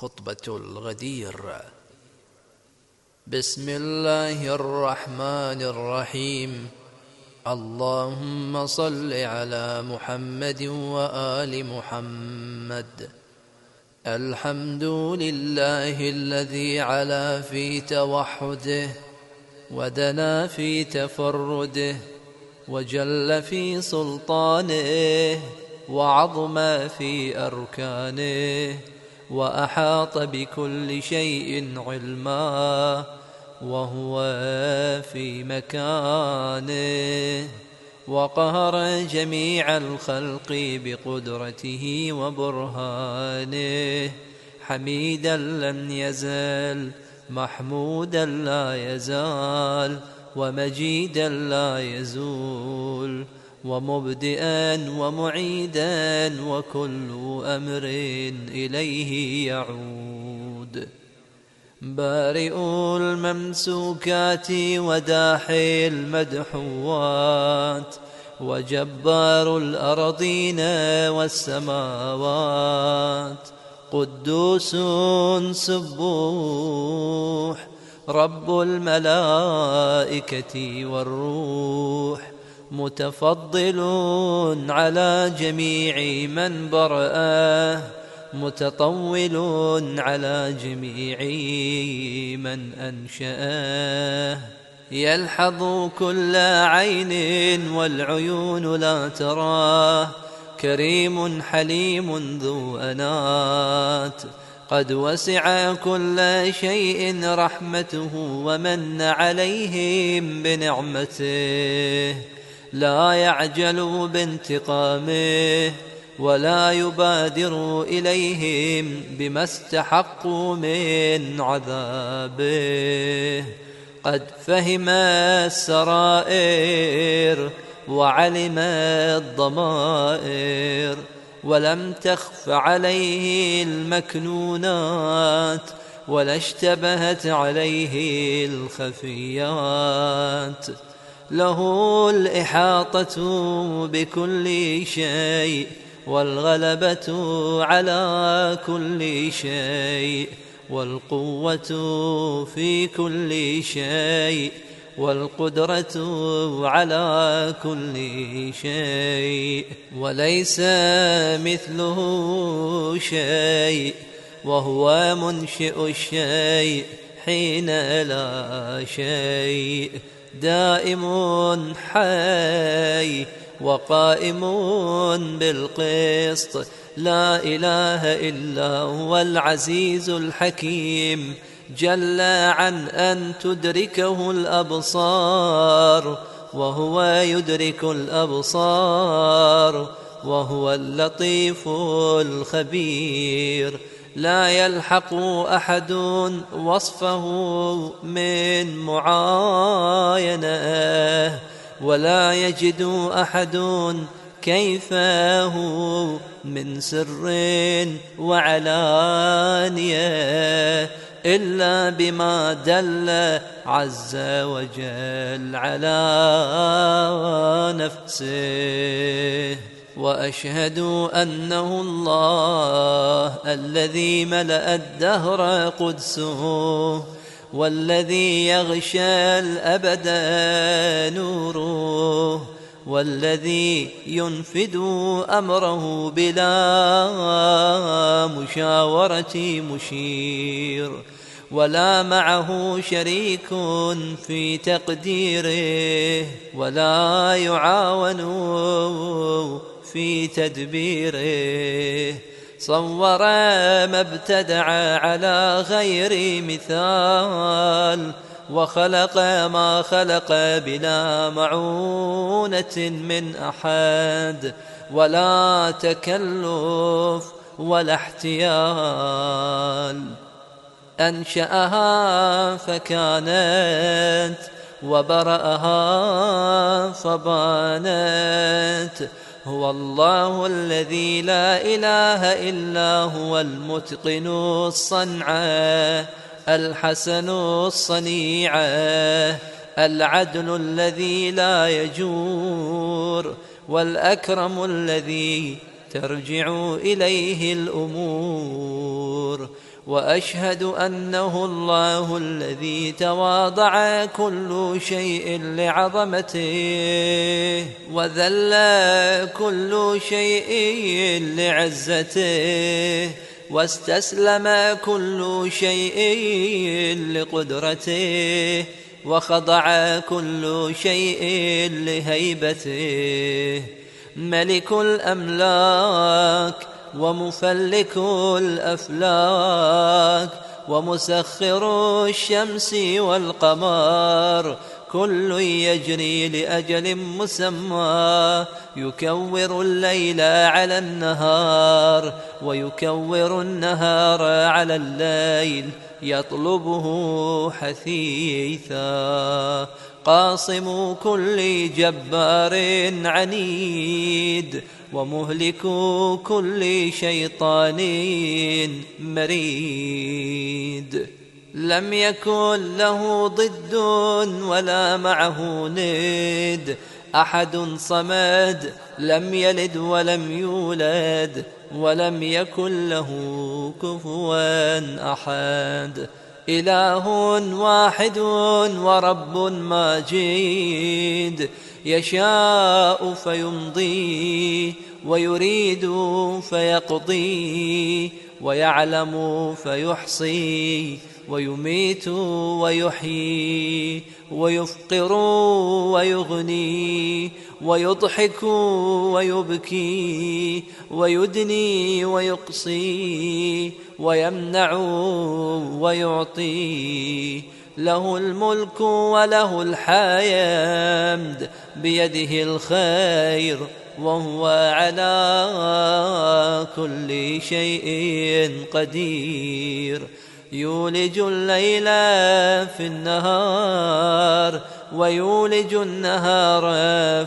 خطبة الغدير. بسم الله الرحمن الرحيم. اللهم صل على محمد وآل محمد. الحمد لله الذي علا في توحده ودنا في تفرده وجل في سلطانه وعظم في أركانه. وأحاط بكل شيء علما وهو في مكانه وقهر جميع الخلق بقدرته وبرهانه. حميدا لم يزل محمودا لا يزال ومجيدا لا يزول. ومبدئا ومعيدا وكل أمر إليه يعود. بارئ الممسوكات وداحي المدحوات وجبار الأرضين والسماوات. قدوس سبوح رب الملائكة والروح. متفضل على جميع من برآه متطول على جميع من أنشآه. يلحظ كل عين والعيون لا تراه كريم حليم ذو أنات قد وسع كل شيء رحمته ومن عليهم بنعمته. لا يعجل بانتقامه ولا يبادر إليهم بما استحقوا من عذابه قد فهم السرائر وعلم الضمائر ولم تخف عليه المكنونات ولا اشتبهت عليه الخفيات. له الإحاطة بكل شيء والغلبة على كل شيء والقوة في كل شيء والقدرة على كل شيء وليس مثله شيء وهو منشئ الشيء حين لا شيء دائم حي وقائم بالقسط. لا إله إلا هو العزيز الحكيم. جل عن أن تدركه الأبصار وهو يدرك الأبصار وهو اللطيف الخبير. لا يلحق أحد وصفه من معاينة ولا يجد أحد كيفه من سر وعلانية إلا بما دل عز وجل على نفسه. وأشهد أنه الله الذي ملأ الدهر قدسه والذي يغشى الأبد نوره والذي ينفذ أمره بلا مشاورة مشير ولا معه شريك في تقديره ولا يعاون في تدبيره. صور ما ابتدع على غير مثال وخلق ما خلق بلا معونة من أحد. ولا تكلف ولا احتيال. أنشأها فكانت وبرأها فبانت. هو الله الذي لا إله إلا هو المتقن الصنعة الحسن الصنيع العدل الذي لا يجور والأكرم الذي ترجع إليه الأمور. وأشهد أنه الله الذي تواضع كل شيء لعظمته وذل كل شيء لعزته واستسلم كل شيء لقدرته وخضع كل شيء لهيبته ملك الأملاك ومفلك الأفلاك ومسخر الشمس والقمر كل يجري لأجل مسمى يكور الليل على النهار ويكور النهار على الليل يطلبه حثيثا قاصم كل جبار عنيد ومهلك كل شيطان مريد. لم يكن له ضد ولا معه ند أحد صمد لم يلد ولم يولد ولم يكن له كفوا أحد. إله واحد ورب ماجيد يشاء فيمضي ويريد فيقضي ويعلم فيحصي ويميت ويحيي ويفقر ويغني ويضحك ويبكي ويدني ويقصي ويمنع ويعطي له الملك وله الحمد بيده الخير وهو على كل شيء قدير يولج الليل في النهار ويولج النهار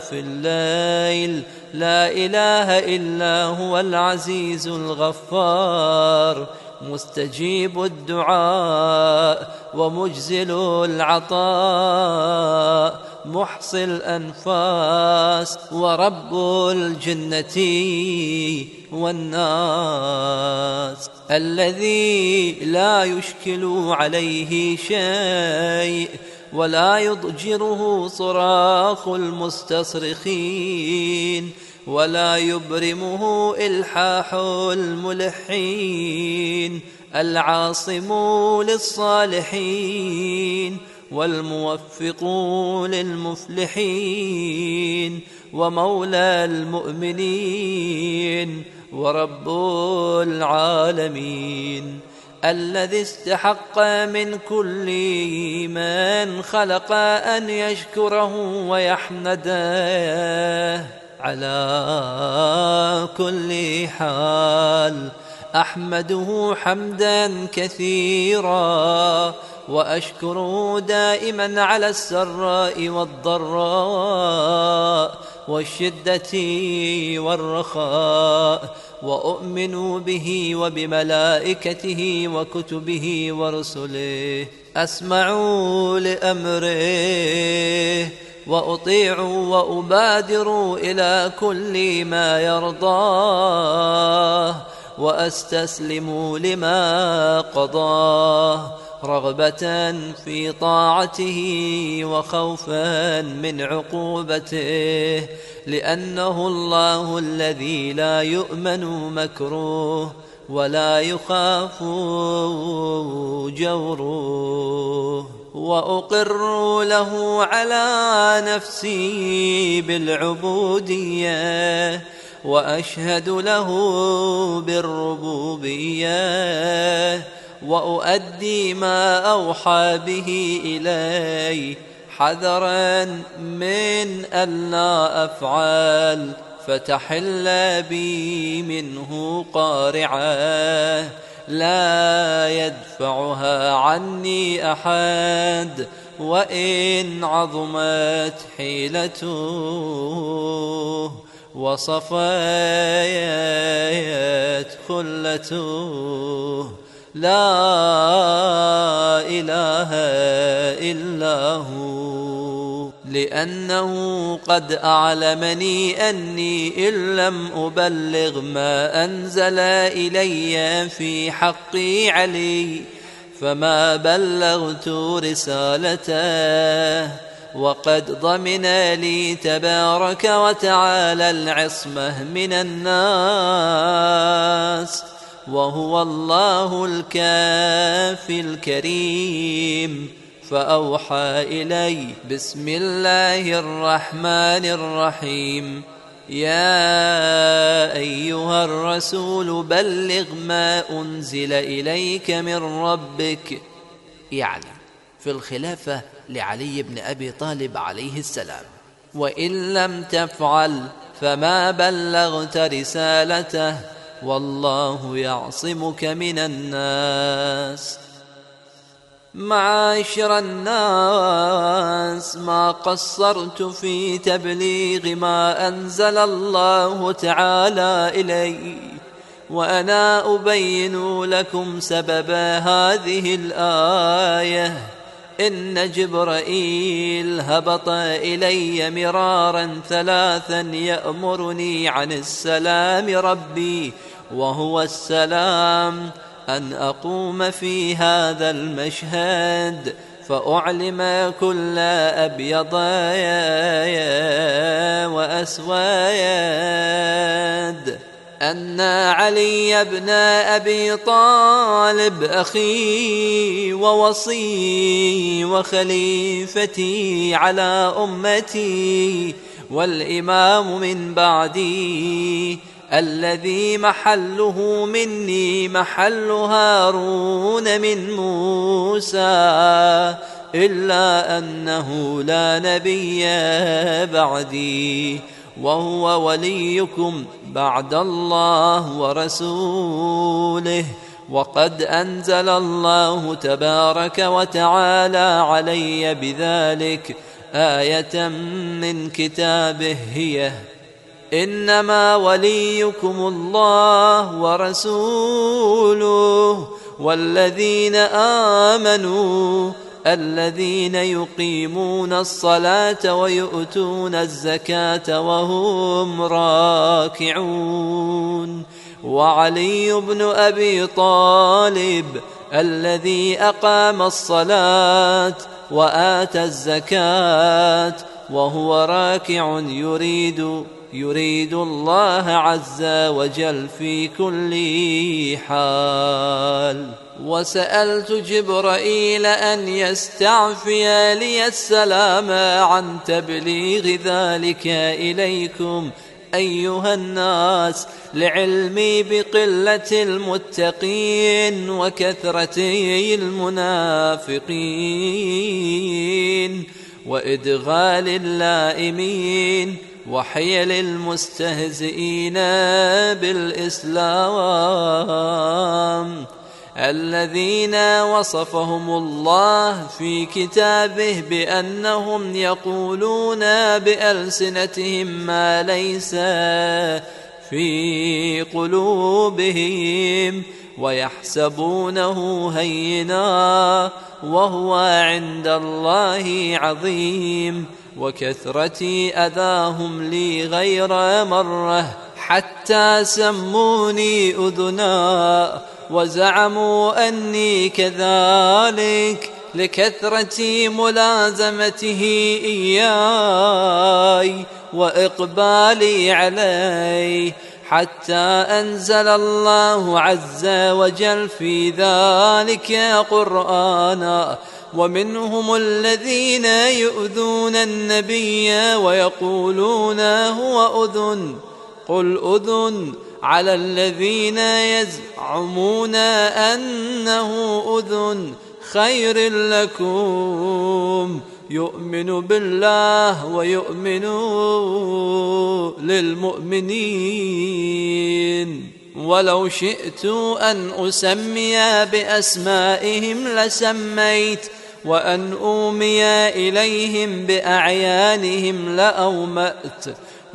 في الليل. لا إله إلا هو العزيز الغفار. مستجيب الدعاء ومجزل العطاء. محصي الانفاس ورب الجنة والناس الذي لا يشكل عليه شيء ولا يضجره صراخ المستصرخين ولا يبرمه إلحاح الملحين العاصم للصالحين والموفق للمفلحين ومولى المؤمنين ورب العالمين الذي استحق من كل من خلق أن يشكره ويحمده على كل حال أحمده حمدا كثيرا وأشكره دائما على السراء والضراء والشدة والرخاء واؤمن به وبملائكته وكتبه ورسله اسمع لأمره واطيع وابادر إلى كل ما يرضاه واستسلم لما قضاه رغبه في طاعته وخوفا من عقوبته لأنه الله الذي لا يؤمن مكروه ولا يخاف جوره. واقر له على نفسي بالعبودية وأشهد له بالربوبية. وأؤدي ما أوحى به إلي حذرا من الا أفعل فتحل بي منه قارعة لا يدفعها عني أحد وإن عظمت حيلته وصفيت خلته لا إله إلا هو. لأنه قد أعلمني أني إن لم أبلغ ما أنزل إلي في حقي علي فما بلغت رسالته. وقد ضمن لي تبارك وتعالى العصمة من الناس. وهو الله الكافي الكريم. فأوحى إلي بسم الله الرحمن الرحيم. يا أيها الرسول بلغ ما أنزل إليك من ربك. يعني في الخلافة لعلي بن أبي طالب عليه السلام. وإن لم تفعل فما بلغت رسالته. والله يعصمك من الناس. معاشر الناس ما قصرت في تبليغ ما أنزل الله تعالى إلي وأنا أبين لكم سبب هذه الآية. إن جبرائيل هبط إلي مرارا ثلاثا يأمرني عن السلام ربي وهو السلام أن أقوم في هذا المشهد فأعلم كل أبيض وأسود. أن علي بن أبي طالب أخي ووصي وخليفتي على أمتي والإمام من بعدي الذي محله مني محل هارون من موسى إلا أنه لا نبي بعدي وهو وليكم بعد الله ورسوله. وقد أنزل الله تبارك وتعالى علي بذلك آية من كتابه هي إنما وليكم الله ورسوله والذين آمنوا الذين يقيمون الصلاة ويؤتون الزكاة وهم راكعون وعلي بن أبي طالب الذي أقام الصلاة وآتى الزكاة وهو راكع يريد يريد الله عز وجل في كل حال. وسألت جبرائيل أن يستعفي لي السلام عن تبليغ ذلك إليكم أيها الناس لعلمي بقلة المتقين وكثرة المنافقين وإدغال اللائمين وحيل المستهزئين بالإسلام الذين وصفهم الله في كتابه بأنهم يقولون بألسنتهم ما ليس في قلوبهم ويحسبونه هينا وهو عند الله عظيم وكثرة أذاهم لي غير مرة حتى سموني أذنا وزعموا أني كذلك لكثرة ملازمته إياي وإقبالي عليه حتى أنزل الله عز وجل في ذلك قرآنا ومنهم الذين يؤذون النبي ويقولون هو أذن قل أذن على الذين يزعمون أنه أذن خير لكم يؤمن بالله ويؤمن للمؤمنين. ولو شئت أن أسمي بأسمائهم لسميت وأن أومي إليهم بأعيانهم لأومأت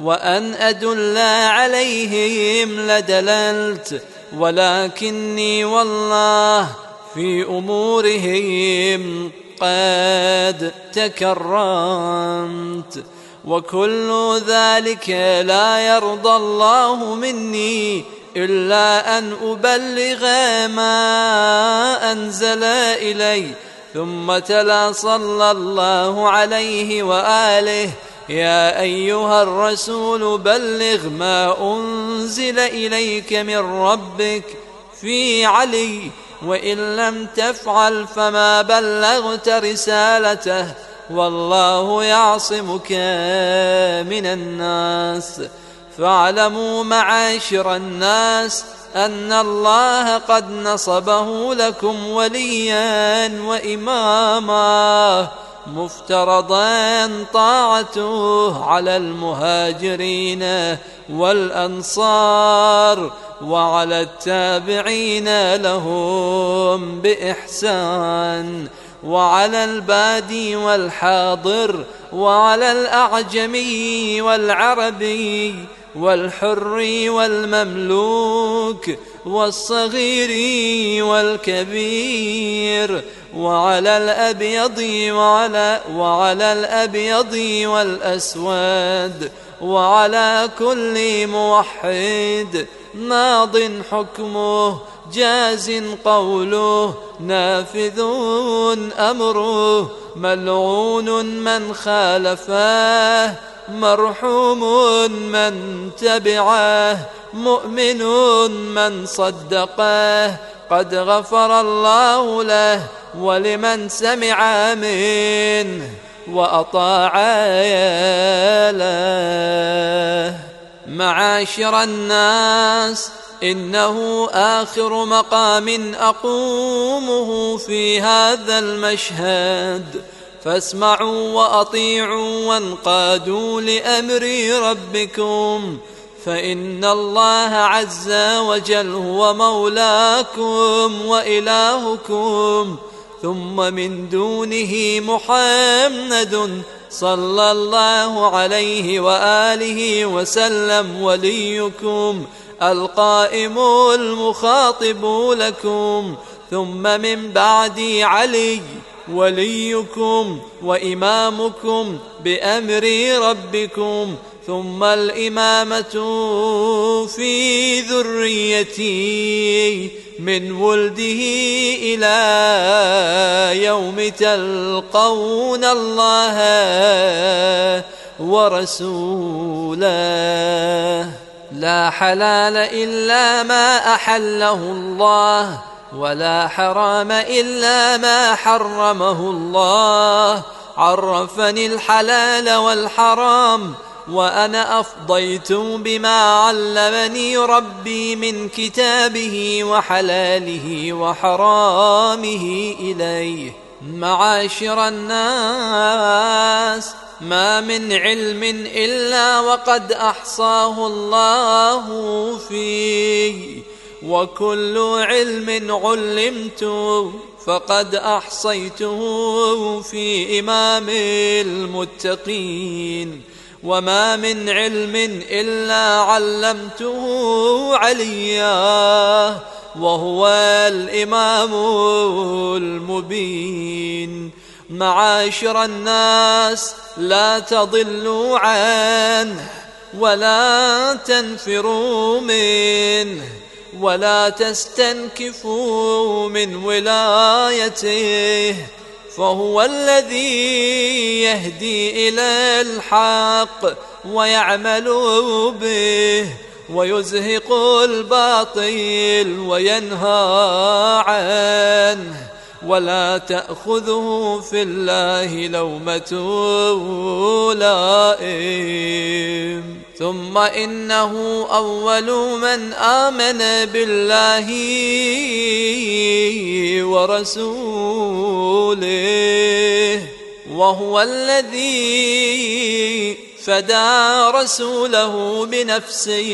وأن أدل عليهم لدللت ولكني والله في أمورهم قد تكرمت وكل ذلك لا يرضى الله مني إلا أن أبلغ ما أنزل إلي ثم تلا صلى الله عليه وآله. يا أيها الرسول بلغ ما أنزل إليك من ربك في علي وإن لم تفعل فما بلغت رسالته. والله يعصمك من الناس. فاعلموا معاشر الناس أن الله قد نصبه لكم وليا وإماما مفترضا طاعته على المهاجرين والأنصار وعلى التابعين لهم بإحسان وعلى البادي والحاضر وعلى الأعجمي والعربي والحر والمملوك والصغير والكبير وعلى الأبيض وعلى, وعلى الأبيض والأسود وعلى كل موحد ماض حكمه جاز قوله نافذ أمره ملعون من خالفاه مرحوم من تبعه مؤمن من صدقه قد غفر الله له ولمن سمع منه وأطاع له معاشر الناس إنه آخر مقام أقومه في هذا المشهد. فاسمعوا وأطيعوا وانقادوا لأمر ربكم فإن الله عز وجل هو مولاكم وإلهكم ثم من دونه محمد صلى الله عليه وآله وسلم وليكم القائم المخاطب لكم ثم من بعدي علي وليكم وإمامكم بأمر ربكم ثم الإمامة في ذريتي من ولده إلى يوم تلقون الله ورسوله. لا حلال إلا ما أحله الله. ولا حرام إلا ما حرمه الله. عرفني الحلال والحرام وأنا أفضيت بما علمني ربي من كتابه وحلاله وحرامه إليه. معاشر الناس ما من علم إلا وقد أحصاه الله فيه. وكل علم علمت فقد أحصيته في إمام المتقين وما من علم إلا علمته عليا وهو الإمام المبين معاشر الناس لا تضلوا عنه ولا تنفروا منه ولا تستنكفوا من ولايته فهو الذي يهدي إلى الحق ويعمل به ويزهق الباطل وينهى عنه. ولا تأخذه في الله لومة لائم ثم إنه أول من آمن بالله ورسوله وهو الذي فدى رسوله بنفسه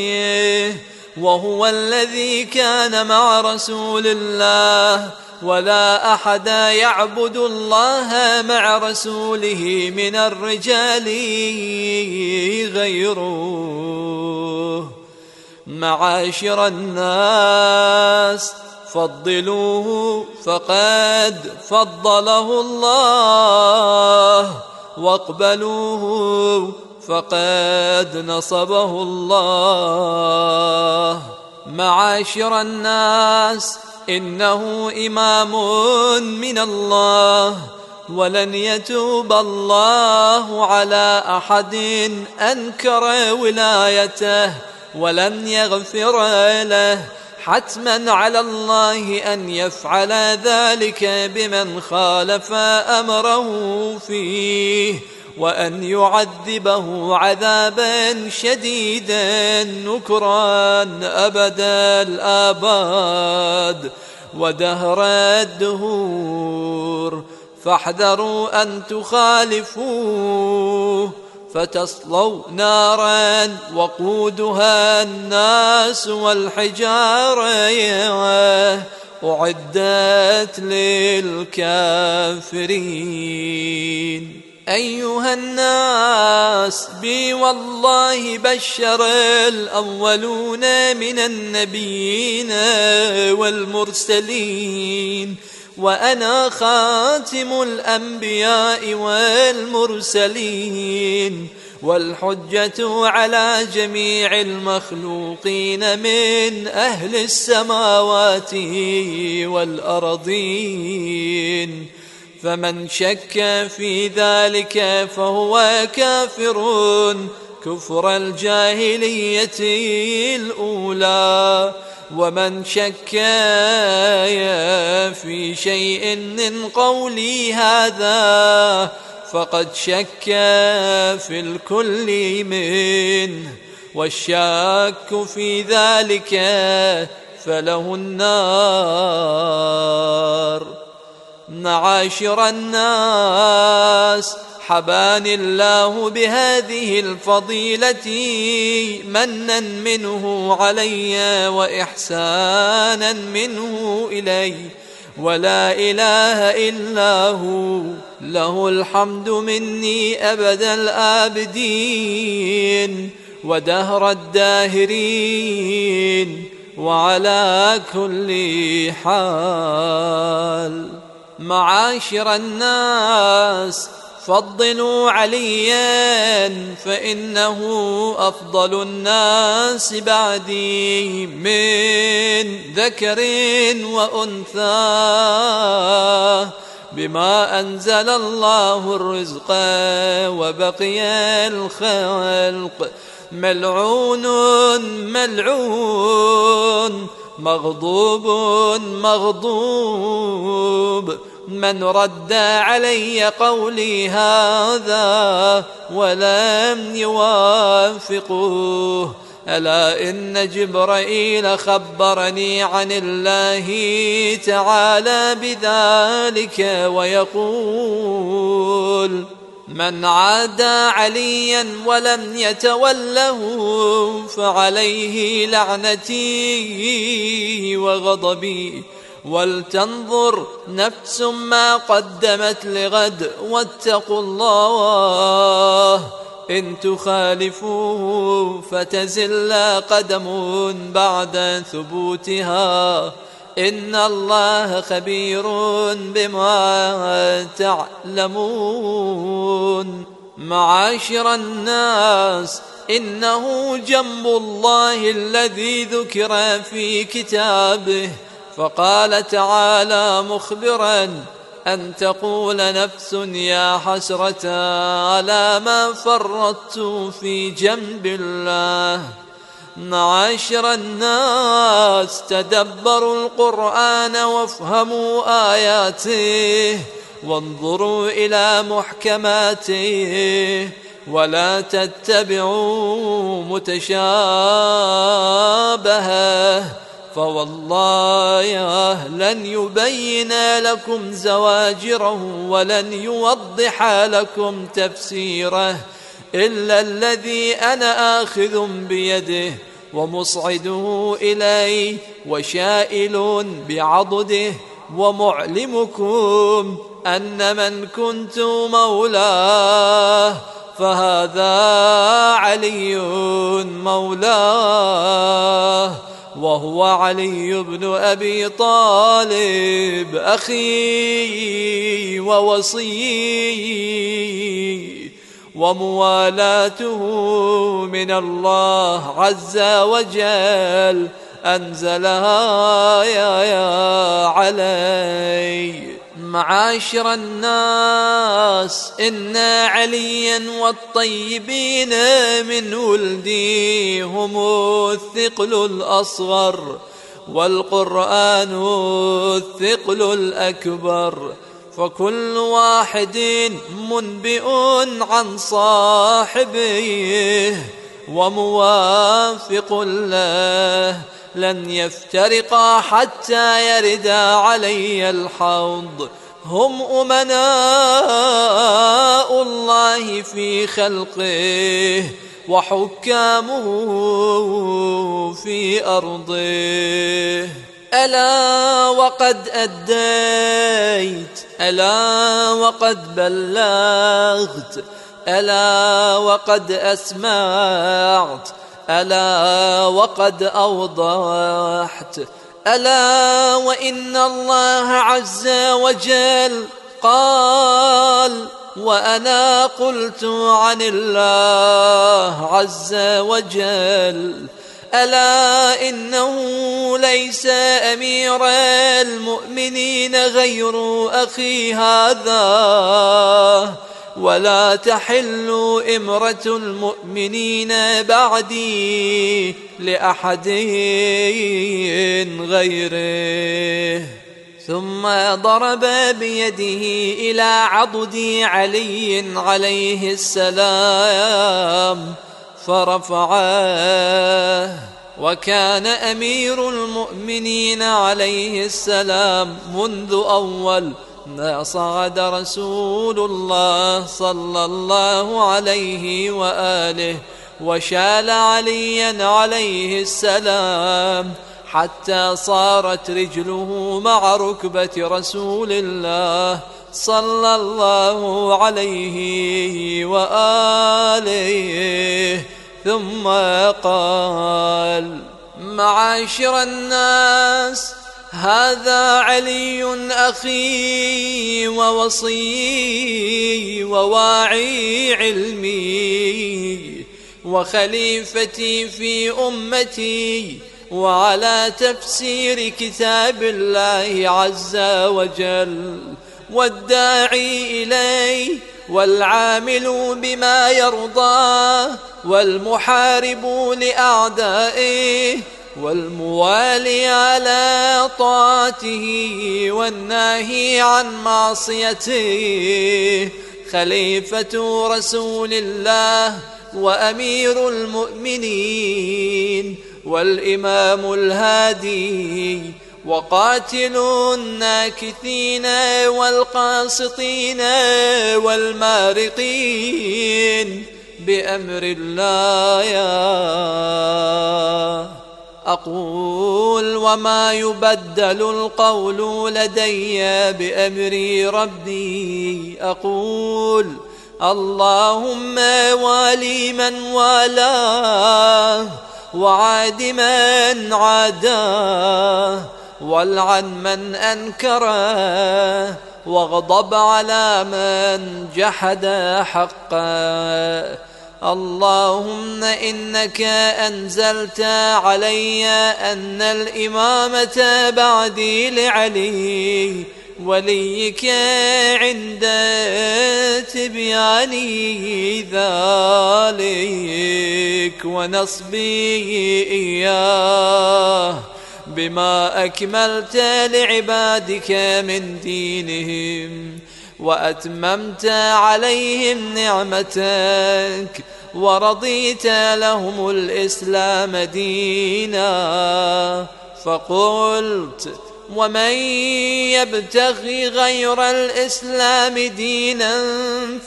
وهو الذي كان مع رسول الله ولا أحد يعبد الله مع رسوله من الرجال غيره. معاشر الناس فضلوه فقد فضله الله واقبلوه فقد نصبه الله. معاشر الناس إنه إمام من الله ولن يتوب الله على أحد أنكر ولايته ولن يغفر له حتما على الله أن يفعل ذلك بمن خالف أمره فيه. وأن يعذبه عذابا شديدا نكرا أبد الآباد. ودهر الدهور فاحذروا أن تخالفوه. فتصلوا نارا وقودها الناس والحجارة. أعدت للكافرين. أيها الناس بي والله بشر الأولون من النبيين والمرسلين وأنا خاتم الأنبياء والمرسلين والحجة على جميع المخلوقين من أهل السماوات والأرضين. فمن شك في ذلك فهو كافر كفر الجاهلية الأولى. ومن شك في شيء من قولي هذا فقد شك في الكل منه. والشاك في ذلك فله النار. معاشر الناس حباني الله بهذه الفضيلة منا منه علي وإحسانا منه إلي. ولا إله إلا هو له الحمد مني أبد الآبدين. ودهر الداهرين وعلى كل حال. معاشر الناس. فضلوا عليا فإنه أفضل الناس بعدي من ذكر وأنثى. بما أنزل الله الرزق وبقي الخلق. ملعون ملعون. مغضوب مغضوب. من رد علي قولي هذا ولم يوافقوه. ألا إن جبرائيل خبرني عن الله تعالى بذلك ويقول من عادى عليا ولم يتوله فعليه لعنتي وغضبي. ولتنظر نفس ما قدمت لغد واتقوا الله إن تخالفوه فتزل قدم بعد ثبوتها. إن الله خبير بما تعلمون. معاشر الناس إنه جنب الله الذي ذكر في كتابه. فقال تعالى مخبرا أن تقول نفس يا حسرة على ما فرطت في جنب الله. معاشر الناس تدبروا القرآن وافهموا آياته وانظروا إلى محكماته. ولا تتبعوا متشابهة فوالله لن يبين لكم زواجره ولن يوضح لكم تفسيره. إلا الذي أنا آخذ بيده ومصعده اليه وشائل بعضده ومعلمكم أن من كنت مولاه فهذا علي مولاه وهو علي بن أبي طالب أخي ووصي وموالاته من الله عز وجل. أنزلها يا يا علي. معاشر الناس إن عليا والطيبين من ولدي هم الثقل الأصغر والقرآن الثقل الأكبر. فكل واحد منبئ عن صاحبه وموافق له. لن يفترقا حتى يردا علي الحوض. هم أمناء الله في خلقه وحكامه في أرضه. ألا وقد أديت ألا وقد بلغت ألا وقد أسمعت ألا وقد أوضحت ألا وإن الله عز وجل قال وأنا قلت عن الله عز وجل ألا إنه ليس أمير المؤمنين غير أخي هذا ولا تحل إمرة المؤمنين بعدي لأحد غيره. ثم ضرب بيده إلى عضد علي عليه السلام فرفعه وكان أمير المؤمنين عليه السلام منذ أول ما صعد رسول الله صلى الله عليه وآله وشال عليا عليه السلام حتى صارت رجله مع ركبة رسول الله صلى الله عليه وآله ثم قال معاشر الناس هذا علي أخي ووصي وواعي علمي وخليفتي في أمتي وعلى تفسير كتاب الله عز وجل. والداعي إليه والعامل بما يرضاه والمحارب لأعدائه والموالي على طاعته والناهي عن معصيته. خليفة رسول الله وأمير المؤمنين والإمام الهادي وقاتل الناكثين والقاسطين والمارقين بأمر الله. أقول وما يبدل القول لدي بأمر ربي. أقول اللهم والي من والاه وعاد من عاداه. والعن من أنكره واغضب على من جحد حقه. اللهم إنك أنزلت علي أن الإمامة بعدي لعلي وليك عند تبياني ذلك ونصبي إياه. بما أكملت لعبادك من دينهم وأتممت عليهم نعمتك ورضيت لهم الإسلام دينا فقلت ومن يبتغي غير الإسلام دينا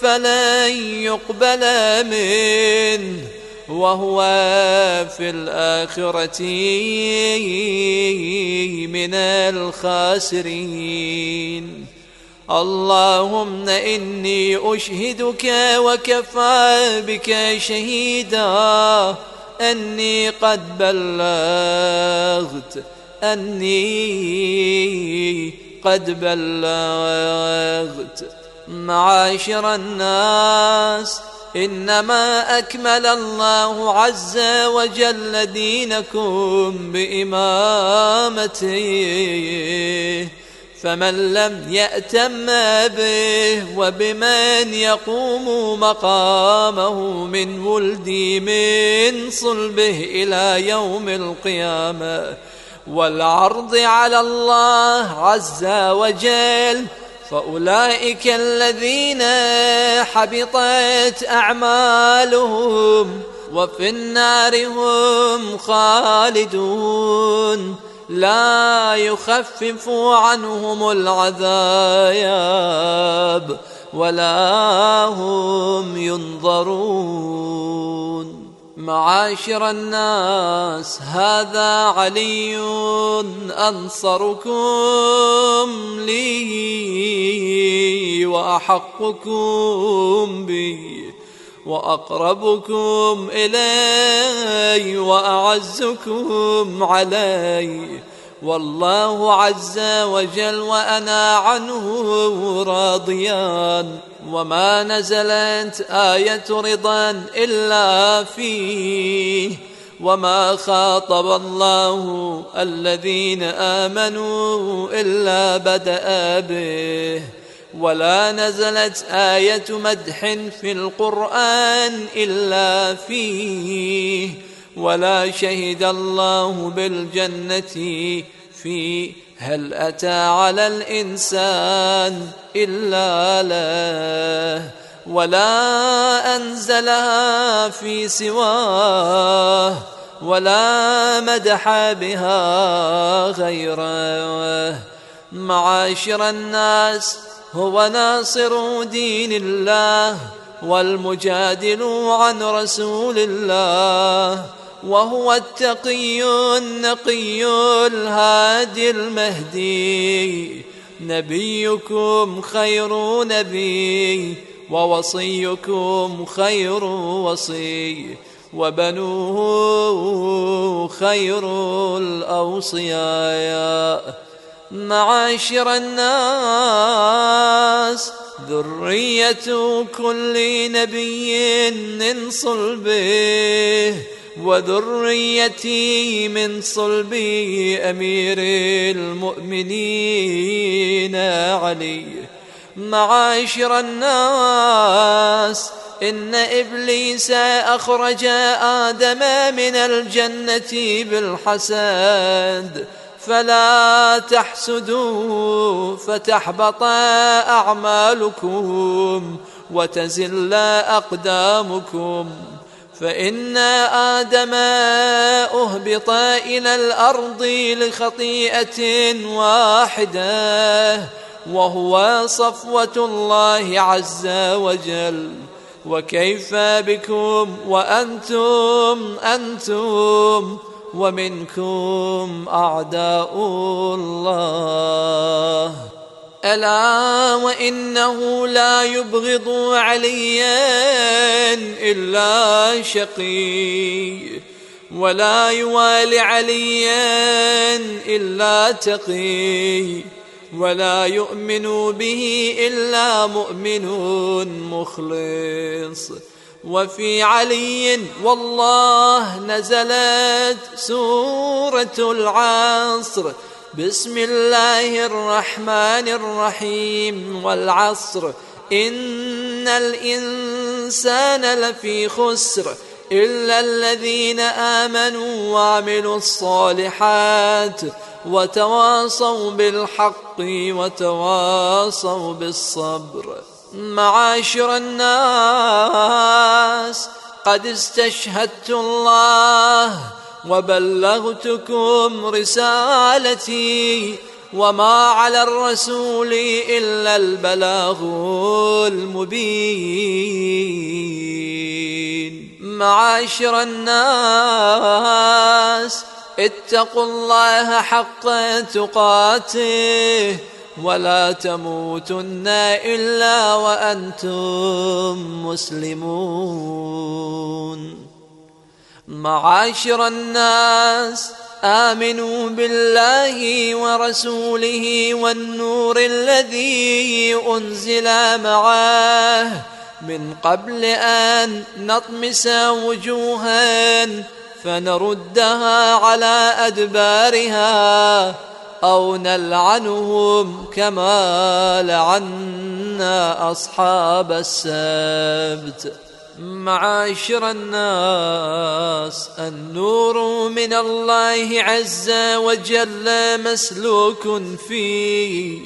فلن يقبل منه وهو في الآخرة من الخاسرين. اللهم إني أشهدك وكفى بك شهيدا. أني قد بلغت أني قد بلغت معاشر الناس. إنما أكمل الله عز وجل دينكم بإمامته. فمن لم يأتم به وبمن يقوم مقامه من ولدي من صلبه إلى يوم القيامة. والعرض على الله عز وجل فأولئك الذين حبطت أعمالهم وفي النار هم خالدون. لا يخفف عنهم العذاب ولا هم ينظرون. معاشر الناس هذا علي أنصركم لي وأحقكم بي وأقربكم إلي وأعزكم علي والله عز وجل وأنا عنه راضيان. وما نزلت آية رضا إلا فيه. وما خاطب الله الذين آمنوا إلا بدأ به. ولا نزلت آية مدح في القرآن إلا فيه. ولا شهد الله بالجنة في هل أتى على الإنسان إلا له ولا أنزلها في سواه ولا مدح بها غيره. معاشر الناس هو ناصر دين الله والمجادل عن رسول الله. وهو التقي النقي الهادي المهدي. نبيكم خير نبي ووصيكم خير وصي. وبنوه خير الأوصياء. معاشر الناس ذرية كل نبي من صلبه. وذريتي من صلب أمير المؤمنين علي. معاشر الناس إن إبليس أخرج آدم من الجنة بالحسد. فلا تحسدوا فتحبط أعمالكم وتزل أقدامكم. فإن آدم أهبط إلى الأرض لخطيئة واحدة وهو صفوة الله عز وجل. وكيف بكم وأنتم أنتم ومنكم أعداء الله؟ ألا وإنه لا يبغض عليا إلا شقي ولا يوالي عليا إلا تقي ولا يؤمن به إلا مؤمن مخلص وفي علي والله نزلت سورة العصر بسم الله الرحمن الرحيم والعصر. إن الإنسان لفي خسر إلا الذين آمنوا وعملوا الصالحات وتواصوا بالحق وتواصوا بالصبر. معاشر الناس قد استشهدت الله وبلغتكم رسالتي وما على الرسول إلا البلاغ المبين. معاشر الناس اتقوا الله حق تقاته ولا تموتن إلا وأنتم مسلمون. معاشر الناس آمنوا بالله ورسوله والنور الذي أنزل معه من قبل أن نطمس وجوها فنردها على أدبارها أو نلعنهم كما لعنا أصحاب السبت. معاشر الناس النور من الله عز وجل مسلوك فيه.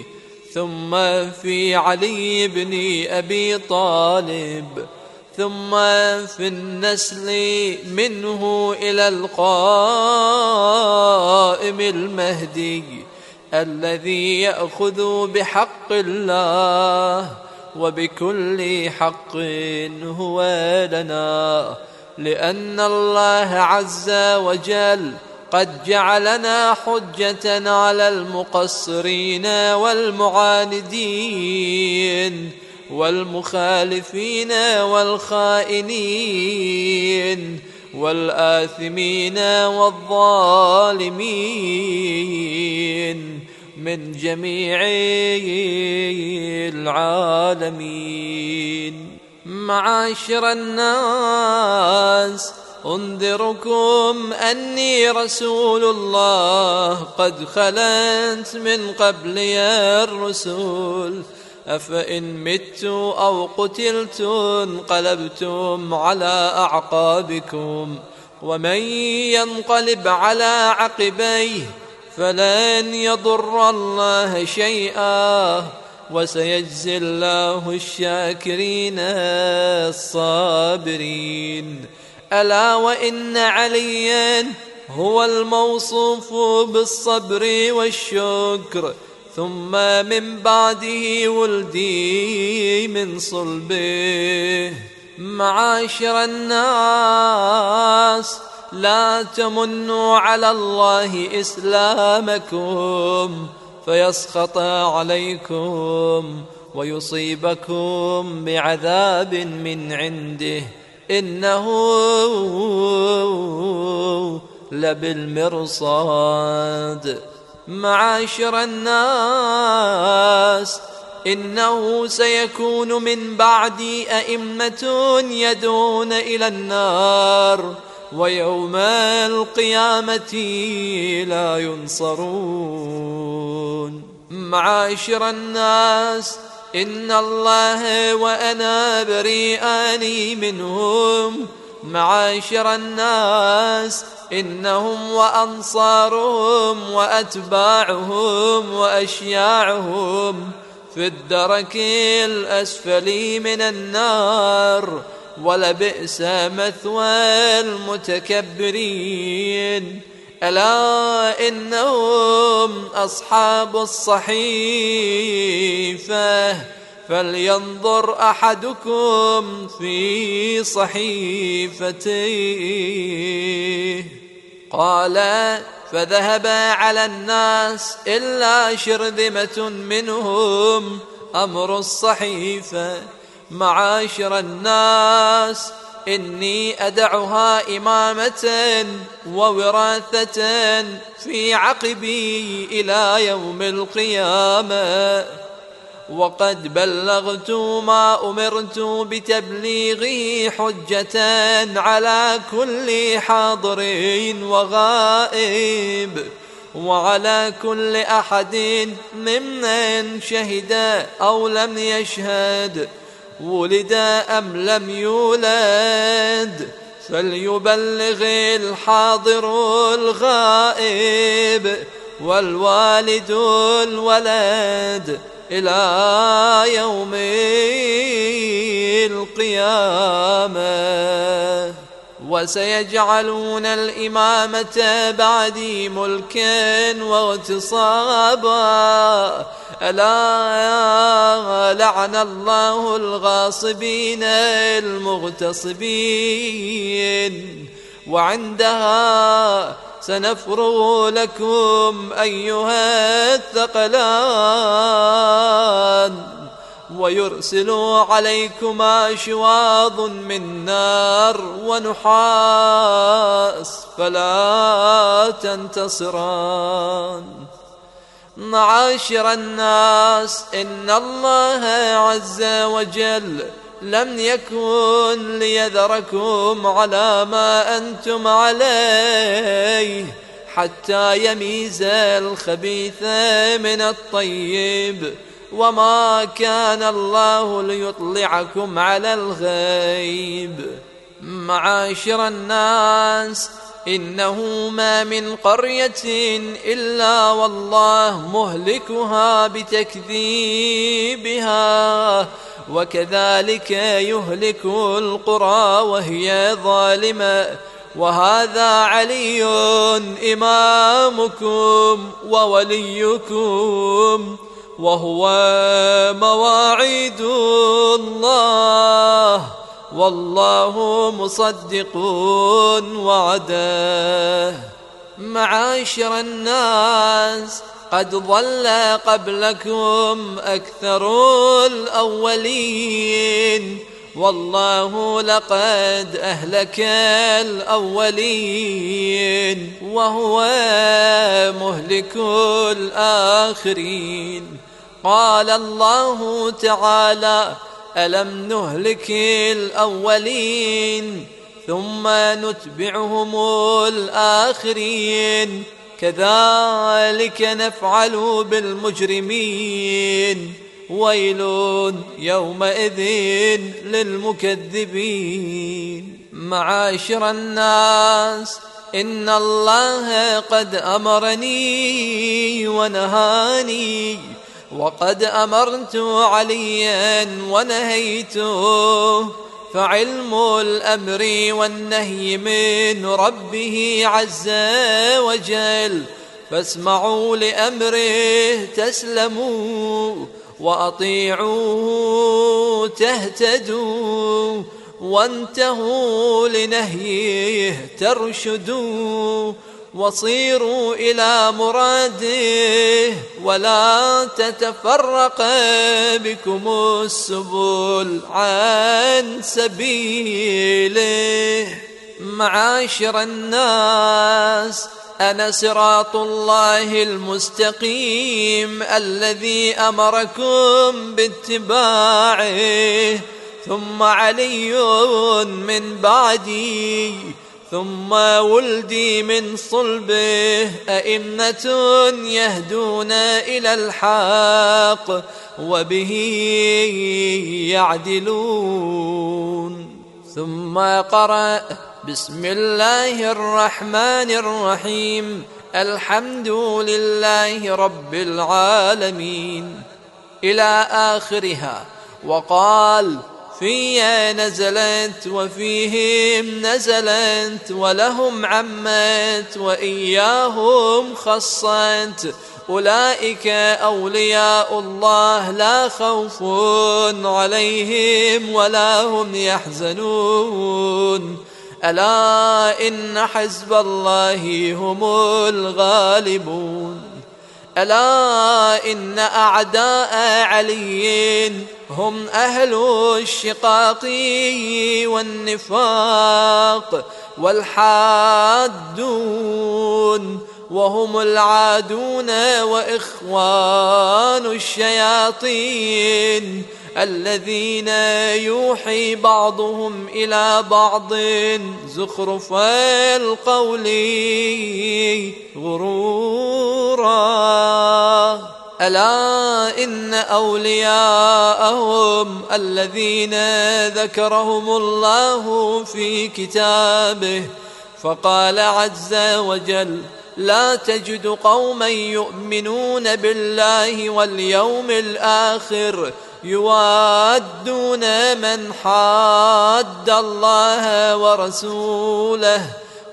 ثم في علي بن أبي طالب ثم في النسل منه إلى القائم المهدي الذي يأخذ بحق الله. وبكل حق هو لنا لأن الله عز وجل قد جعلنا حجة على المقصرين والمعاندين والمخالفين والخائنين والآثمين والظالمين. من جميع العالمين. معاشر الناس انذركم أني رسول الله. قد خلت من قبلي الرسل أفإن مت أو قتلت انقلبتم على أعقابكم. ومن ينقلب على عقبيه فلن يضر الله شيئا وسيجزي الله الشاكرين الصابرين. ألا وإن عليا هو الموصوف بالصبر والشكر ثم من بعده ولدي من صلبه. معاشر الناس لا تمنوا على الله إسلامكم فيسخط عليكم ويصيبكم بعذاب من عنده إنه لبالمرصاد. معاشر الناس إنه سيكون من بعدي أئمة يدعون إلى النار. ويوم القيامة لا ينصرون. معاشر الناس إن الله وأنا بريئان منهم. معاشر الناس إنهم وأنصارهم وأتباعهم وأشياعهم في الدرك الأسفل من النار. ولبئس مثوى المتكبرين. ألا إنهم أصحاب الصحيفة؟ فلينظر أحدكم في صحيفته قال فذهب على الناس إلا شرذمة منهم أمر الصحيفة. معاشر الناس إني أدعها إمامة ووراثة في عقبي إلى يوم القيامة. وقد بلغت ما أمرت بتبليغه حجة على كل حاضر وغائب وعلى كل أحد ممن شهد أو لم يشهد. ولد أم لم يولد فليبلغ الحاضر الغائب والوالد الولد إلى يوم القيامة. وسيجعلون الإمامة بعدي ملكا واغتصابا. ألا لعن الله الغاصبين المغتصبين. وعندها سنفرغ لكم أيها الثقلان. ويرسل عليكما شواظ من نار ونحاس فلا تنتصران. معاشر الناس إن الله عز وجل لم يكن ليذركم على ما أنتم عليه حتى يميز الخبيث من الطيب. وما كان الله ليطلعكم على الغيب معاشر الناس إنه ما من قرية إلا والله مهلكها بتكذيبها وكذلك يهلك القرى وهي ظالمة وهذا علي إمامكم ووليكم وهو مواعيد الله والله مصدق وعده. معاشر الناس قد ضل قبلكم أكثر الأولين. والله لقد أهلك الأولين وهو مهلك الآخرين. قال الله تعالى ألم نهلك الأولين ثم نتبعهم الآخرين؟ كذلك نفعل بالمجرمين. ويل يومئذ للمكذبين. معاشر الناس إن الله قد أمرني ونهاني وقد أمرت عليا ونهيته فعلم الأمر والنهي من ربه عز وجل فاسمعوا لأمره تسلموا. وأطيعوا تهتدوا وانتهوا لنهيه ترشدوا وصيروا إلى مراده ولا تتفرق بكم السبل عن سبيله. معاشر الناس أنا صراط الله المستقيم الذي أمركم باتباعه ثم علي من بعدي ثم ولدي من صلبه أئمة يهدون إلى الحق وبه يعدلون. ثم قرأ بسم الله الرحمن الرحيم الحمد لله رب العالمين إلى آخرها وقال في نزلت وفيهم نزلت ولهم عمت وإياهم خصت أولئك أولياء الله لا خوف عليهم ولا هم يحزنون ألا إن حزب الله هم الغالبون ألا إن أعداء علي هم أهل الشقاق والنفاق والحادون وهم العادون وإخوان الشياطين الذين يوحي بعضهم إلى بعض زخرف القول غرورا. ألا إن أولياءهم الذين ذكرهم الله في كتابه فقال عز وجل لا تجد قوما يؤمنون بالله واليوم الآخر يوادون من حاد الله ورسوله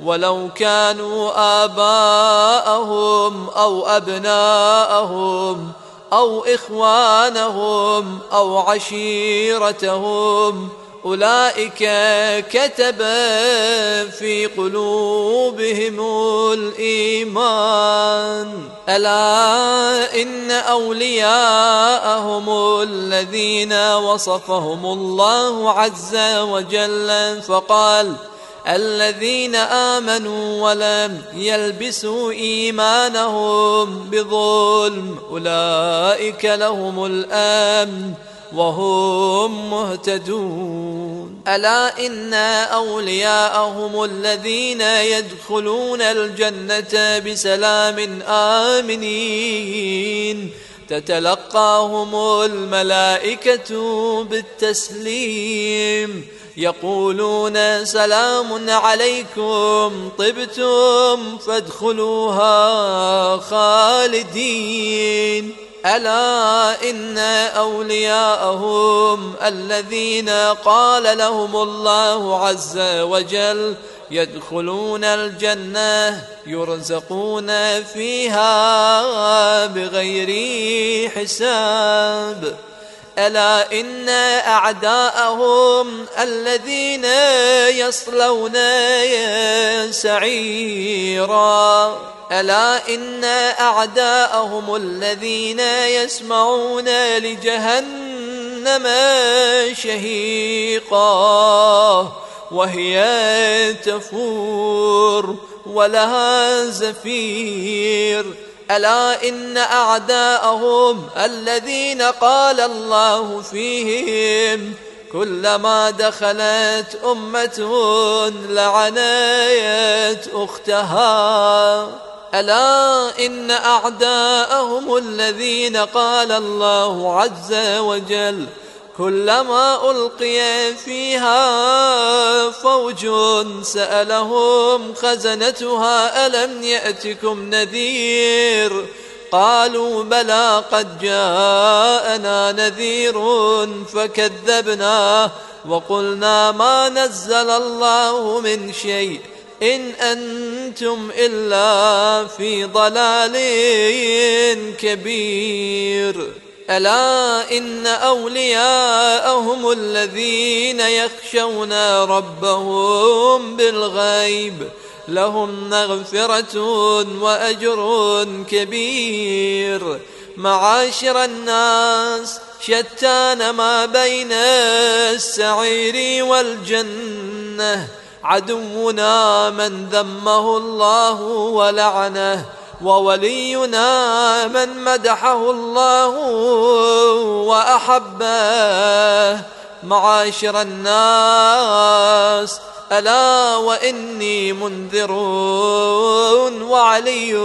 ولو كانوا آباءهم أو أبناءهم أو إخوانهم أو عشيرتهم أولئك كتب في قلوبهم الإيمان. ألا إن أولياءهم الذين وصفهم الله عز وجل فقال الذين آمنوا ولم يلبسوا إيمانهم بظلم أولئك لهم الأمن. وهم مهتدون. ألا إن أولياءهم الذين يدخلون الجنة بسلام آمنين. تتلقاهم الملائكة بالتسليم. يقولون سلام عليكم طبتم فادخلوها خالدين. ألا إن أولياءهم الذين قال لهم الله عز وجل يدخلون الجنة يرزقون فيها بغير حساب. ألا إن أعداءهم الذين يصلون سعيرا. ألا إن أعداءهم الذين يسمعون لجهنم شهيقا. وهي تفور ولها زفير. ألا إن أعداءهم الذين قال الله فيهم كلما دخلت أمة لعنت أختها. ألا إن أعداءهم الذين قال الله عز وجل كلما ألقي فيها فوج سألهم خزنتها ألم يأتكم نذير؟ قالوا بلى قد جاءنا نذير فكذبنا وقلنا ما نزل الله من شيء إن أنتم إلا في ضلال كبير. ألا إن أولياءهم الذين يخشون ربهم بالغيب لهم مغفرة وأجر كبير. معاشر الناس شتان ما بين السعير والجنة. عدونا من ذمه الله ولعنه. وولينا من مدحه الله وأحبه. معاشر الناس ألا وإني منذر وعلي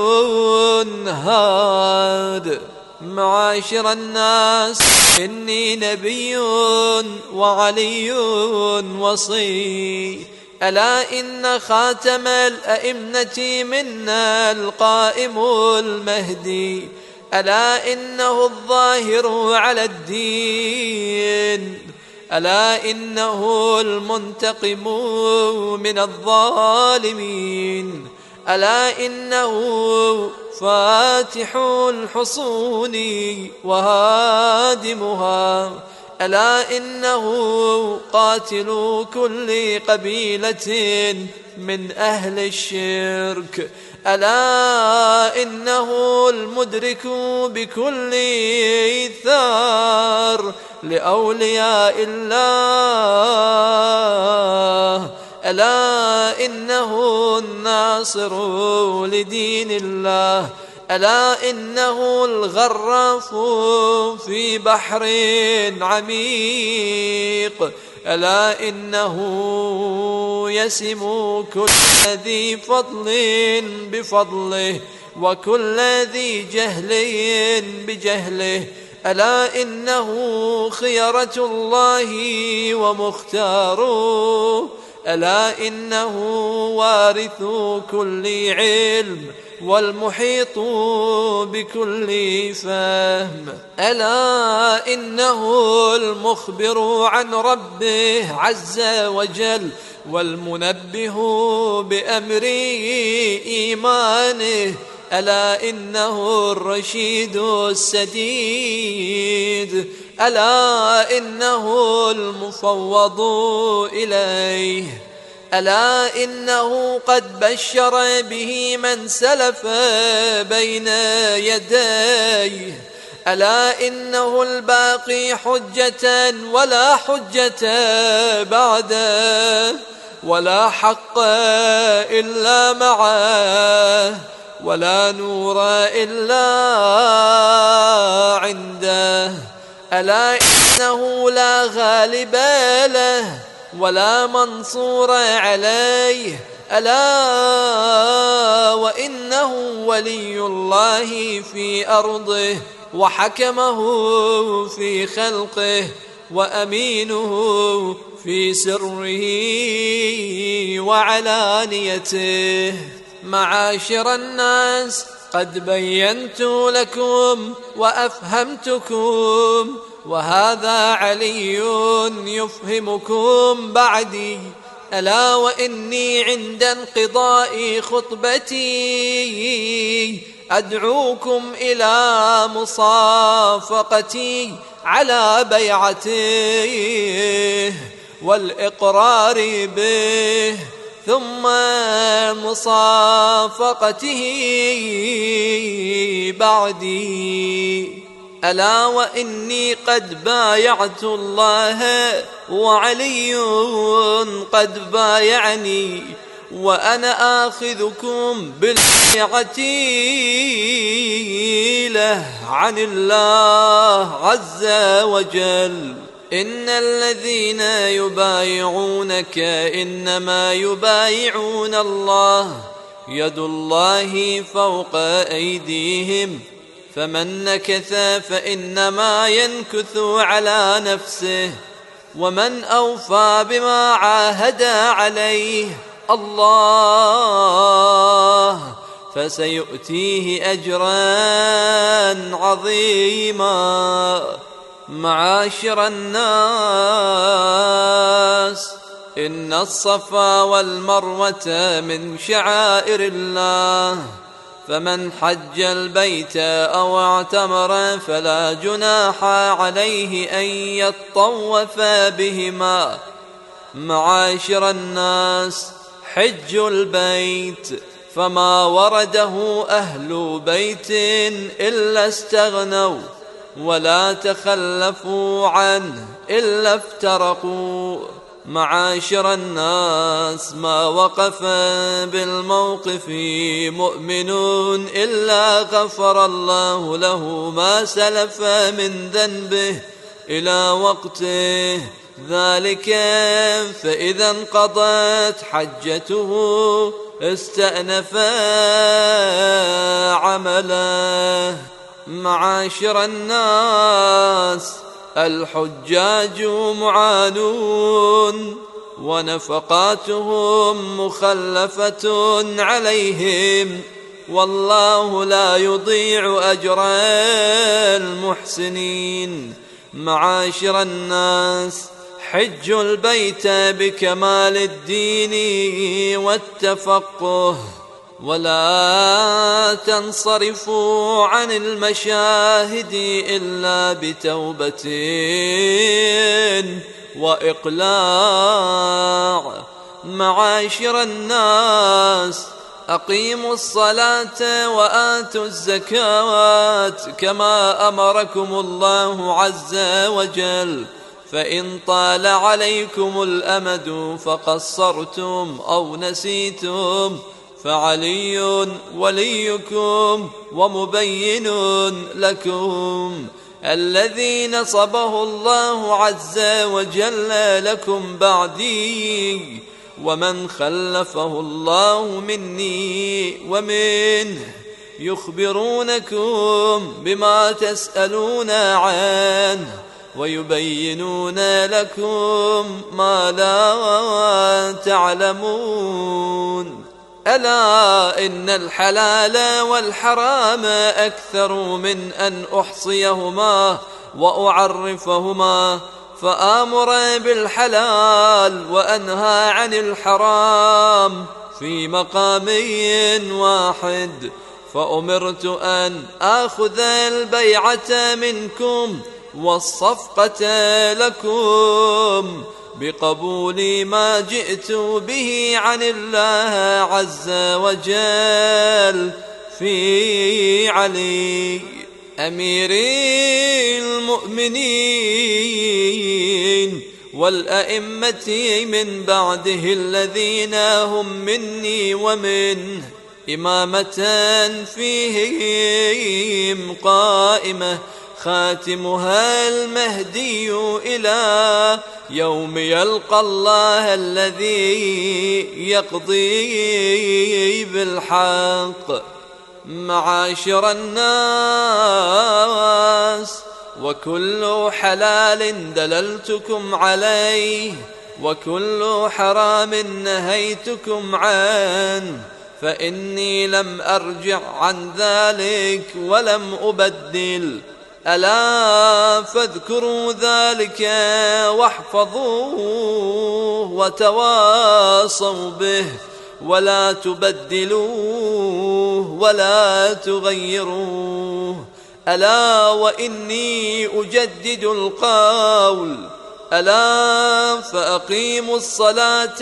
هاد. معاشر الناس إني نبي وعلي وصي. ألا إن خاتم الأئمة منا القائم المهدي؟ ألا إنه الظاهر على الدين؟ ألا إنه المنتقم من الظالمين؟ ألا إنه فاتح الحصون وهادمها؟ ألا إنه قاتل كل قبيلة من أهل الشرك؟ ألا إنه المدرك بكل ثار لأولياء الله؟ ألا إنه الناصر لدين الله؟ ألا إنه الغراف في بحر عميق؟ ألا إنه يسم كل ذي فضل بفضله وكل ذي جهل بجهله؟ ألا إنه خيرة الله ومختاره؟ ألا إنه وارث كل علم والمحيط بكل فهم. ألا إنه المخبر عن ربه عز وجل والمنبه بأمر إيمانه. ألا إنه الرشيد السديد. ألا إنه المفوض إليه. ألا إنه قد بشر به من سلف بين يديه ألا إنه الباقي حجة ولا حجة بعده ولا حق إلا معه ولا نور إلا عنده ألا إنه لا غالب له ولا منصور عليه. ألا وإنه ولي الله في أرضه وحكمه في خلقه وأمينه في سره وعلانيته. معاشر الناس قد بينت لكم وأفهمتكم وهذا علي يفهمكم بعدي. ألا وإني عند انقضاء خطبتي أدعوكم إلى مصافقتي على بيعته والإقرار به ثم مصافقته بعدي. ألا وإني قد بايعت الله وعلي قد بايعني وأنا آخذكم بالبيعة له عن الله عز وجل. إن الذين يبايعونك إنما يبايعون الله. يد الله فوق أيديهم. فمن نكث فإنما ينكث على نفسه ومن أوفى بما عاهد عليه الله فسيؤتيه أجرا عظيما. معاشر الناس إن الصفا والمروة من شعائر الله. فمن حج البيت أو اعتمر فلا جناح عليه أن يطوف بهما. معاشر الناس حج البيت فما ورده أهل بيت إلا استغنوا ولا تخلفوا عنه إلا افترقوا. معاشر الناس ما وقف بالموقف مؤمن إلا غفر الله له ما سلف من ذنبه إلى وقته. ذلك فإذا انقضت حجته استأنف عمله. معاشر الناس الحجاج معانون ونفقاتهم مخلفة عليهم والله لا يضيع أجر المحسنين. معاشر الناس حج البيت بكمال الدين والتفقه. ولا تنصرفوا عن المشاهد إلا بتوبة وإقلاع. معاشر الناس أقيموا الصلاة وآتوا الزكاة كما أمركم الله عز وجل. فإن طال عليكم الأمد فقصرتم أو نسيتم فعلي وليكم ومبين لكم الذي نصبه الله عز وجل لكم بعدي ومن خلفه الله مني ومنه يخبرونكم بما تسألون عنه ويبينون لكم ما لا تعلمون ألا إن الحلال والحرام أكثر من أن أحصيهما وأعرفهما فآمر بالحلال وأنهى عن الحرام في مقام واحد. فأمرت أن آخذ البيعة منكم والصفقة لكم. بقبول ما جئت به عن الله عز وجل في علي. أمير المؤمنين والأئمة من بعده الذين هم مني ومنه إمامة فيهم قائمة خاتمها المهدي إلى يوم يلقى الله الذي يقضي بالحق معاشر الناس وكل حلال دللتكم عليه وكل حرام نهيتكم عنه فإني لم أرجع عن ذلك ولم أبدل ألا فاذكروا ذلك واحفظوه وتواصوا به ولا تبدلوه ولا تغيروه. ألا وإني أجدد القول. ألا فأقيموا الصلاة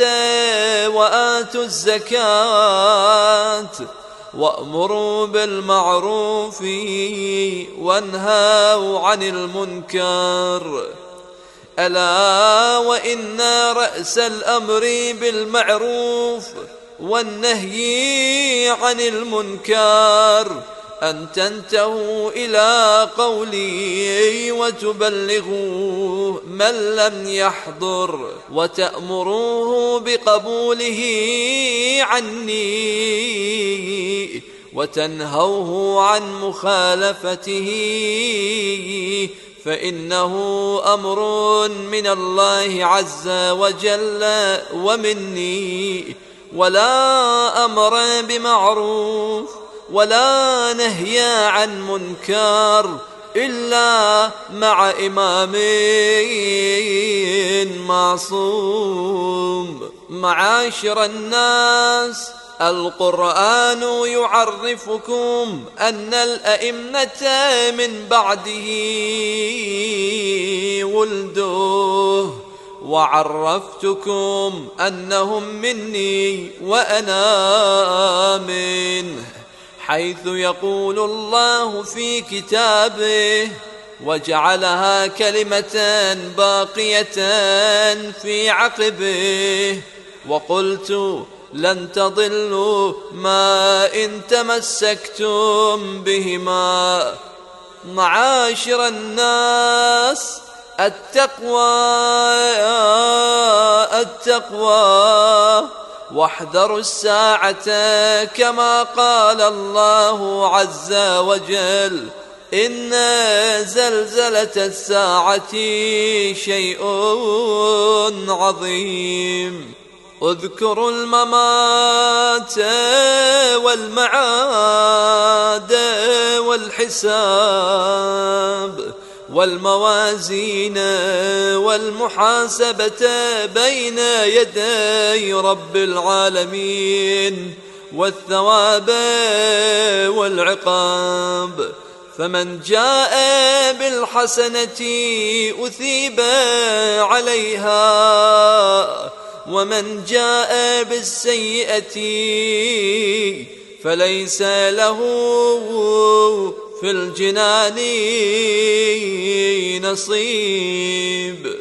وآتوا الزكاة. وأمروا بالمعروف وانهوا عن المنكر. ألا وإن رأس الأمر بالمعروف والنهي عن المنكر. أن تنتهوا إلى قولي وتبلغوه من لم يحضر وتأمروه بقبوله عني وتنهوه عن مخالفته فإنه أمر من الله عز وجل ومني ولا أمر بمعروف ولا نهي عن منكر إلا مع إمام معصوم. معاشر الناس القرآن يعرفكم أن الأئمة من بعده ولدوه. وعرفتكم أنهم مني وأنا منه. حيث يقول الله في كتابه وجعلها كلمة باقية في عقبه. وقلت لن تضلوا ما إن تمسكتم بهما. معاشر الناس التقوى التقوى. واحذروا الساعة كما قال الله عز وجل إن زلزلة الساعة شيء عظيم. اذكروا الممات والمعاد والحساب والموازين والمحاسبة بين يدي رب العالمين والثواب والعقاب. فمن جاء بالحسنة أثيب عليها ومن جاء بالسيئة فليس له في الجنان نصيب.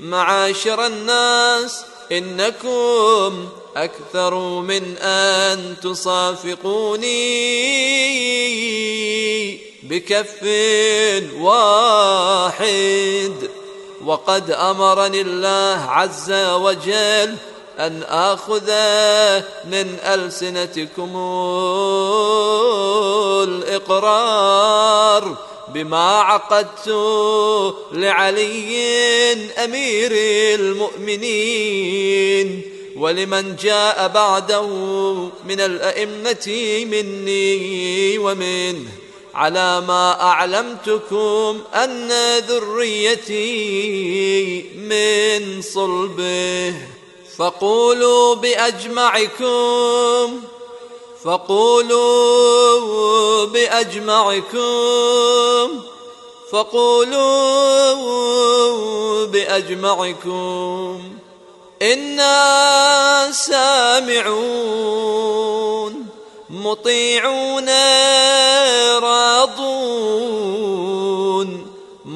معاشر الناس إنكم أكثر من أن تصافقوني بكف واحد. وقد أمرني الله عز وجل أن آخذ من ألسنتكم الإقرار بما عقدت لعلي أمير المؤمنين ولمن جاء بعده من الأئمة مني ومنه على ما أعلمتكم أن ذريتي من صلبه فقولوا بأجمعكم فقولوا بأجمعكم فقولوا بأجمعكم. إنا سامعون مطيعون راضون.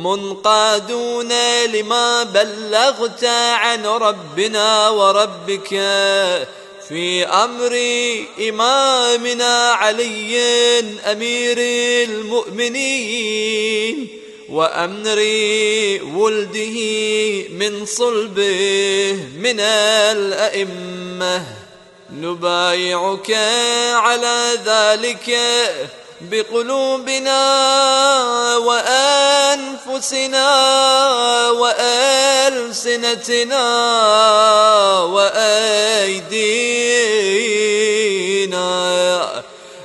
منقادون لما بلغت عن ربنا وربك في أمر إمامنا علي أمير المؤمنين وأمر ولده من صلبه من الأئمة. نبايعك على ذلك بقلوبنا وأنفسنا وألسنتنا وأيدينا.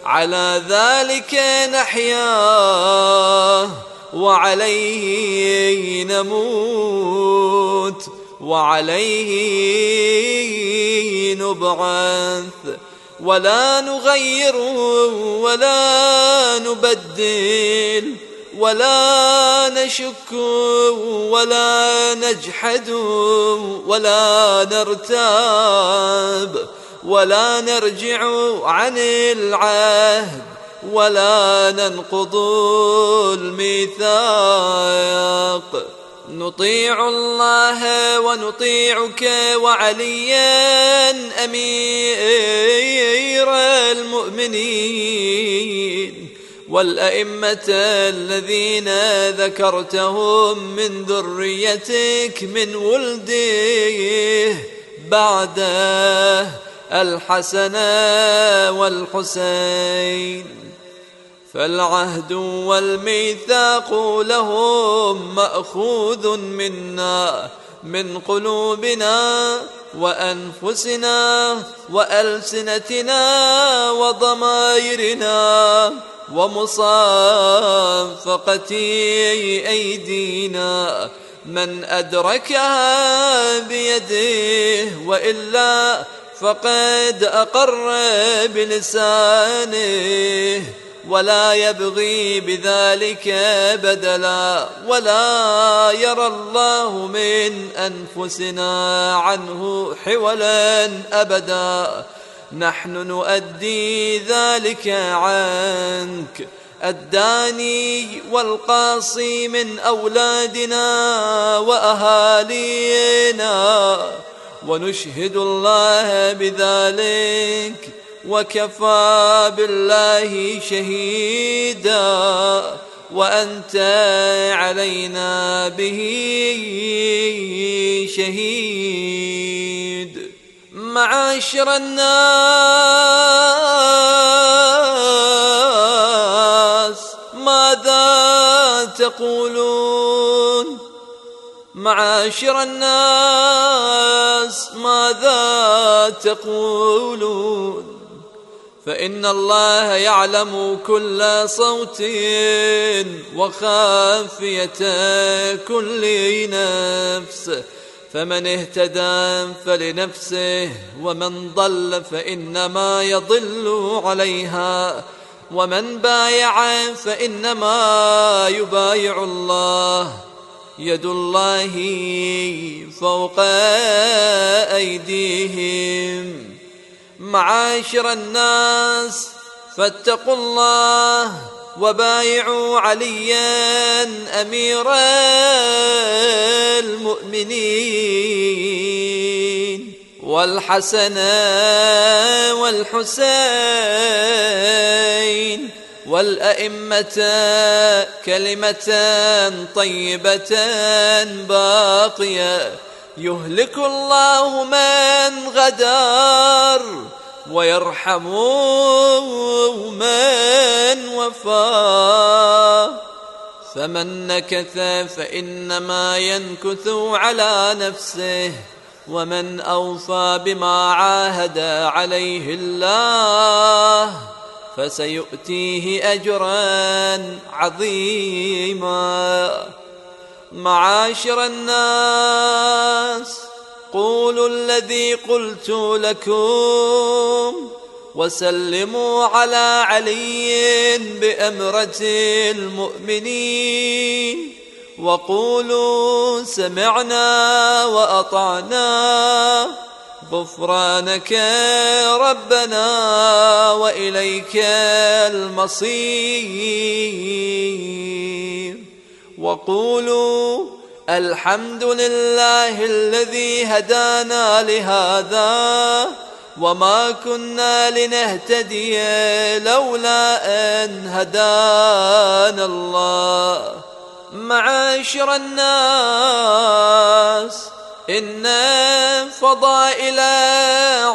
على ذلك نحيا وعليه نموت وعليه نبعث. ولا نغير ولا نبدل ولا نشك ولا نجحد ولا نرتاب ولا نرجع عن العهد ولا ننقض الميثاق. نطيع الله ونطيعك وعليا أمير المؤمنين والأئمة الذين ذكرتهم من ذريتك من ولده بعده الحسن والحسين فالعهد والميثاق لهم مأخوذ منا من قلوبنا وأنفسنا وألسنتنا وضمائرنا ومصافقه أيدينا. من أدركها بيده وإلا فقد أقر بلسانه. ولا يبغي بذلك بدلا ولا يرى الله من أنفسنا عنه حولا أبدا. نحن نؤدي ذلك عنك. الداني والقاصي من أولادنا وأهالينا. ونشهد الله بذلك. وكفى بالله شهيدا وأنت علينا به شهيد. معاشر الناس ماذا تقولون؟ معاشر الناس ماذا تقولون؟ فإن الله يعلم كل صوت وخافية كل نفس. فمن اهتدى فلنفسه ومن ضل فإنما يضل عليها. ومن بايع فإنما يبايع الله. يد الله فوق أيديهم. معاشر الناس فاتقوا الله وبايعوا عليا أمير المؤمنين. والحسن والحسين والأئمة كلمة طيبة باقية. يهلك الله من غدر ويرحم من وفى. فمن نكث فإنما ينكث على نفسه ومن أوفى بما عاهد عليه الله فسيؤتيه أجرا عظيما. معاشر الناس. قولوا الذي قلت لكم وسلموا على علي بأمرة المؤمنين. وقولوا سمعنا وأطعنا غفرانك ربنا وإليك المصير. وقولوا الحمد لله الذي هدانا لهذا وما كنا لنهتدي لولا أن هدانا الله. معاشر الناس إن فضائل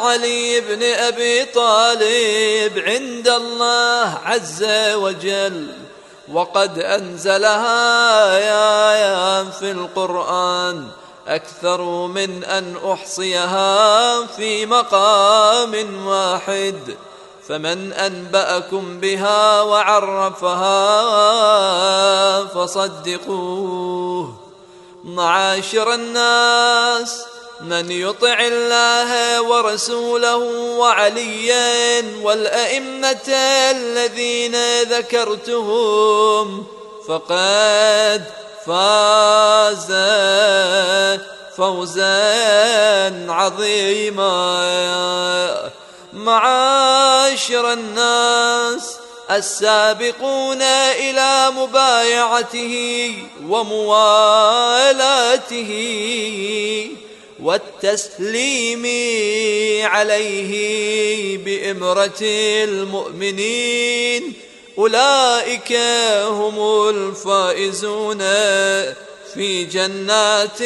علي بن أبي طالب عند الله عز وجل وقد أنزلها يا في القرآن أكثر من أن أحصيها في مقام واحد. فمن أنبأكم بها وعرفها فصدقوه. معاشر الناس من يطع الله ورسوله وعليا والأئمة الذين ذكرتهم فقد فاز فوزا عظيما. معاشر الناس السابقون إلى مبايعته وموالاته والتسليم عليه بإمرة المؤمنين. أولئك هم الفائزون في جنات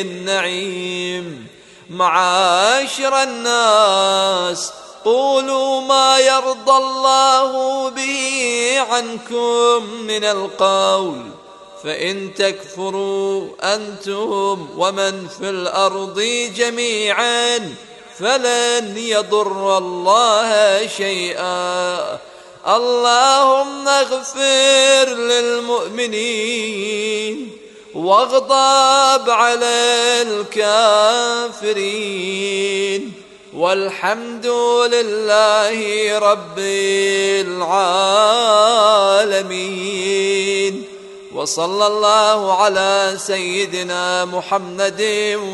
النعيم. معاشر الناس قولوا ما يرضى الله به عنكم من القول. فإن تكفروا أنتم ومن في الأرض جميعا فلن يضر الله شيئا. اللهم اغفر للمؤمنين واغضب على الكافرين. والحمد لله رب العالمين. وصلى الله على سيدنا محمد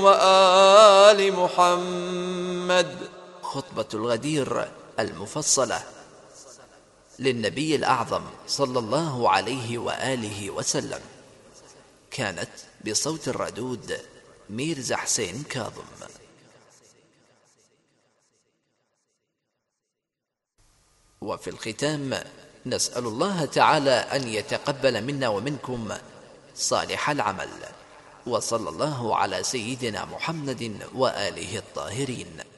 وآل محمد. خطبة الغدير المفصلة للنبي الأعظم صلى الله عليه وآله وسلم. كانت بصوت الردود ميرزا حسين كاظم. وفي الختام نسأل الله تعالى أن يتقبل منا ومنكم صالح العمل. وصلى الله على سيدنا محمد وآله الطاهرين.